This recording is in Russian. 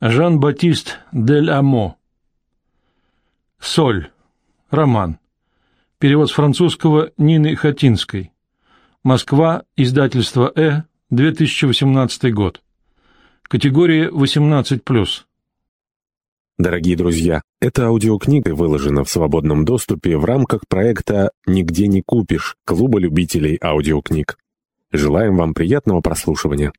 Жан-Батист дель Амо. Соль. Роман. Перевод с французского Нины Хатинской. Москва. Издательство «Э». 2018 год. Категория 18+. Дорогие друзья, эта аудиокнига выложена в свободном доступе в рамках проекта «Нигде не купишь» Клуба любителей аудиокниг. Желаем вам приятного прослушивания.